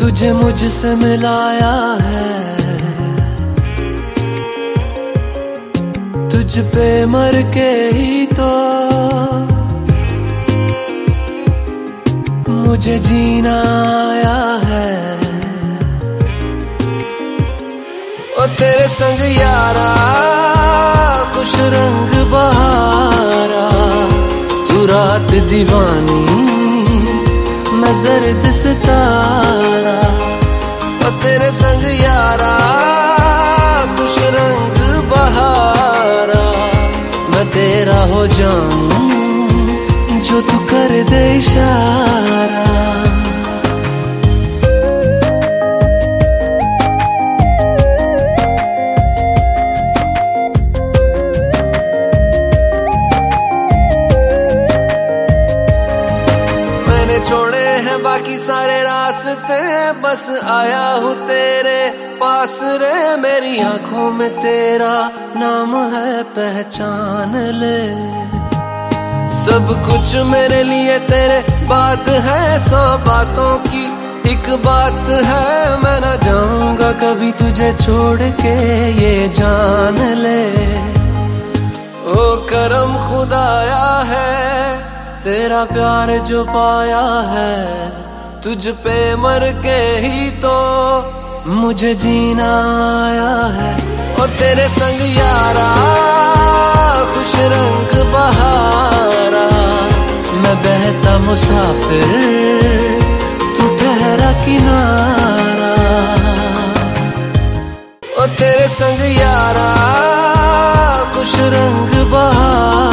तुझे मुझसे मिलाया है। तुझ पे मर के ही तो मुझे जीना आया है। ओ तेरे संग यारा कुछ रंग बहारा, तू रात दीवानी मैं जर्द सितारा और तेरे संग यारा, खुश रंग बहारा। मैं तेरा हो जाऊँ, जो तू कर दे छोड़े हैं बाकी सारे रास्ते, बस आया हूँ तेरे पास रे। मेरी आँखों में तेरा नाम है, पहचान ले। सब कुछ मेरे लिए तेरे बात है, सौ बातों की एक बात है। मैं ना जाऊँगा कभी तुझे छोड़ के, ये जान ले। ओ करम खुदाया है तेरा प्यार जो पाया है, तुझ पे मर के ही तो मुझे जीना आया है। ओ तेरे संग यारा, खुश रंग बहारा, मैं बहता मुसाफिर, तू ठहरा किनारा। ओ तेरे संग यारा, खुश रंग बहारा